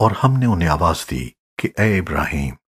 اور ہم نے انہیں آواز دی کہ اے ابراہیم